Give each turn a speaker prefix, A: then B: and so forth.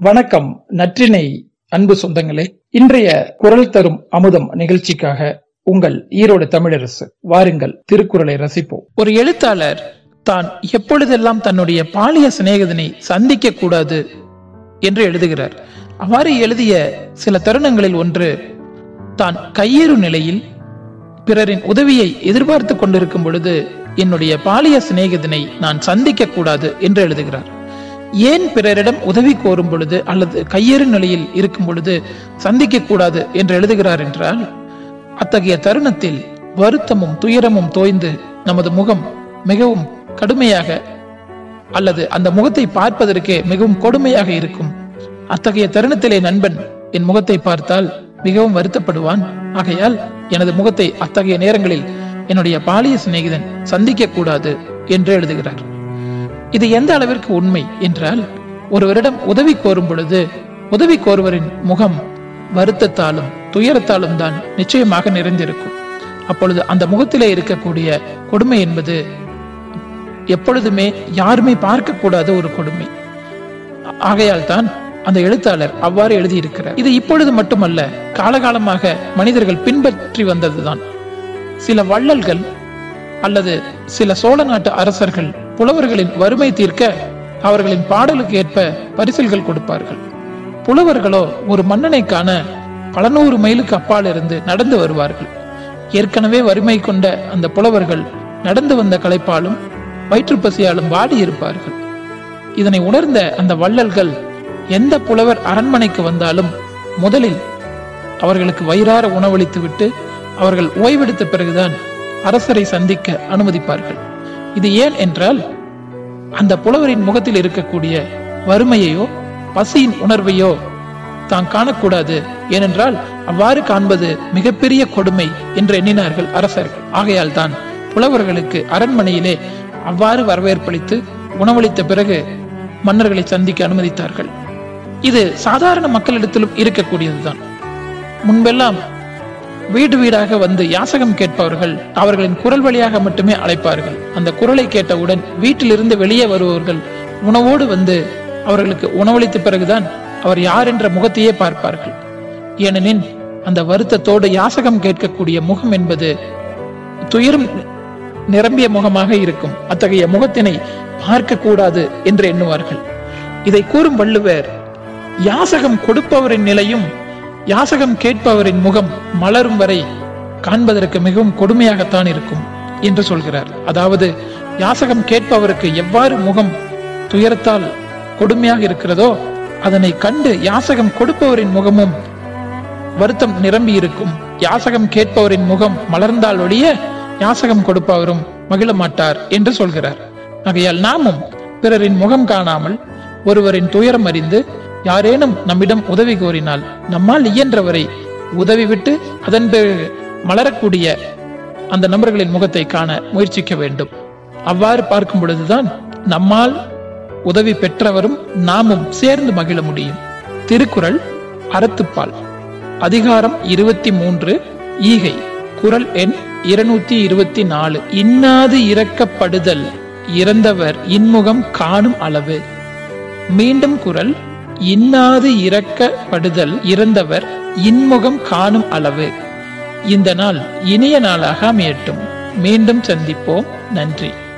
A: வணக்கம் நற்றினை அன்பு சொந்தங்களே. இன்றைய குரல் தரும் அமுதம் நிகழ்ச்சிக்காக உங்கள் ஈரோடு தமிழரசு வாருங்கள் திருக்குறளை ரசிப்போம். ஒரு எழுத்தாளர் தான் எப்பொழுதெல்லாம் தன்னுடைய பாலிய சிநேகிதனை சந்திக்க கூடாது என்று எழுதுகிறார். அவ்வாறு எழுதிய சில தருணங்களில் ஒன்று தான் கையேறு நிலையில் பிறரின் உதவியை எதிர்பார்த்து கொண்டிருக்கும் பொழுது என்னுடைய பாலிய சிநேகிதனை நான் சந்திக்க கூடாது என்று எழுதுகிறார். ஏன் பிறரிடம் உதவி கோரும் பொழுது அல்லது கையேறு நிலையில் இருக்கும் பொழுது சந்திக்க கூடாது என்று எழுதுகிறார் என்றால் அத்தகைய தருணத்தில் வருத்தமும் துயரமும் தோய்ந்து நமது முகம் மிகவும் கடுமையாக அல்லது அந்த முகத்தை பார்ப்பதற்கே மிகவும் கொடுமையாக இருக்கும். அத்தகைய தருணத்திலே நண்பன் என் முகத்தை பார்த்தால் மிகவும் வருத்தப்படுவான். ஆகையால் எனது முகத்தை அத்தகைய நேரங்களில் என்னுடைய பாலிய சிநேகிதன் சந்திக்க கூடாது என்று எழுதுகிறார். இது எந்த அளவிற்கு உண்மை என்றால் ஒருவரிடம் உதவி கோரும் பொழுது உதவி கோருவரின் முகம் வருத்தத்தாலும் துயரத்தாலும் தான் நிச்சயமாக நிறைந்திருக்கும். அப்பொழுது அந்த முகத்திலே இருக்கக்கூடிய கொடுமை என்பது எப்பொழுதுமே யாருமே பார்க்கக்கூடாத ஒரு கொடுமை. ஆகையால் தான் அந்த எழுத்தாளர் அவ்வாறு எழுதியிருக்கிறார். இது இப்பொழுது மட்டுமல்ல காலகாலமாக மனிதர்கள் பின்பற்றி வந்ததுதான். சில வள்ளல்கள் அல்லது சில சோழ நாட்டு அரசர்கள் புலவர்களின் வறுமை தீர்க்க அவர்களின் பாடலுக்கு ஏற்ப பரிசல்கள் கொடுப்பார்கள். புலவர்களோ ஒரு மன்னனை காண பல நூறு மைலுக்கு அப்பால் இருந்து நடந்து வருவார்கள். ஏற்கனவே வறுமை கொண்ட அந்த புலவர்கள் நடந்து வந்த களைப்பாலும் வயிற்றுப்பசியாலும் வாடி இருப்பார்கள். இதனை உணர்ந்த அந்த வள்ளல்கள் எந்த புலவர் அரண்மனைக்கு வந்தாலும் முதலில் அவர்களுக்கு வயிறார உணவளித்து விட்டு அவர்கள் ஓய்வெடுத்த பிறகுதான் அரசரை சந்திக்க அனுமதிப்பார்கள். இது ஏன் என்றால் அந்த புலவரின் முகத்தில் இருக்கக்கூடிய வறுமையையோ பசியின் உணர்வையோ தான் காணக்கூடாது. ஏனென்றால் அவ்வாறு காண்பது மிகப்பெரிய கொடுமை என்று எண்ணினார்கள் அரசர்கள். ஆகையால் தான் புலவர்களுக்கு அரண்மனையிலே அவ்வாறு வரவேற்பளித்து உணவளித்த பிறகு மன்னர்களை சந்திக்க அனுமதித்தார்கள். இது சாதாரண மக்களிடத்திலும் இருக்கக்கூடியதுதான். முன்பெல்லாம் வீடு வீடாக வந்து யாசகம் கேட்பவர்கள் அவர்களின் குரல் வழியாக மட்டுமே அழைப்பார்கள். அந்த குரலை கேட்டவுடன் வீட்டிலிருந்து வெளியே வருபவர்கள் உணவோடு வந்து அவர்களுக்கு உணவளித்த பிறகுதான் அவர் யார் என்ற முகத்தையே பார்ப்பார்கள். ஏனெனில் அந்த வருத்தத்தோடு யாசகம் கேட்கக்கூடிய முகம் என்பது துயரம் நிரம்பிய முகமாக இருக்கும். அத்தகைய முகத்தினை பார்க்க கூடாது என்று எண்ணுவார்கள். இதை கூறும் வள்ளுவர் யாசகம் கொடுப்பவரின் நிலையும் யாசகம் கேட்பவரின் முகம் மலரும் வரை காண்பதற்கு மிகவும் கொடுமையாகத்தான் இருக்கும் என்று சொல்கிறார். அதாவது யாசகம் கேட்பவருக்கு எவ்வாறு முகம் துயரத்தால் கொடுமையாக இருக்கிறதோ அதனை கண்டு யாசகம் கொடுப்பவரின் முகமும் வருத்தம் நிரம்பி இருக்கும். யாசகம் கேட்பவரின் முகம் மலர்ந்தால் ஒழிய யாசகம் கொடுப்பவரும் மகிழ மாட்டார் என்று சொல்கிறார். ஆகையால் நாமும் பிறரின் முகம் காணாமல் ஒருவரின் துயரம் அறிந்து யாரேனும் நம்மிடம் உதவி கோரினால் நம்மால் இயன்றவரை உதவி விட்டு அதன் பிறகு மலரக்கூடிய அந்த நபர்களின் முகத்தை காண முயற்சிக்க வேண்டும். அவ்வாறு பார்க்கும் பொழுதுதான் நம்மால் உதவி பெற்றவரும் நாமும் சேர்ந்து மகிழ முடியும். திருக்குறள் அறத்துப்பால். அதிகாரம் இருபத்தி மூன்று ஈகை. குரல் எண் இருநூத்தி இருபத்தி நாலு இன்னாது இறக்கப்படுதல் இறந்தவர் இன்முகம் காணும் அளவு. மீண்டும் குரல் இன்னாது இறக்கப்படுதல் இறந்தவர் இன்முகம் காணும் அளவு. இந்த நாள் இனிய நாளாக அமையட்டும். மீண்டும் சந்திப்போம். நன்றி.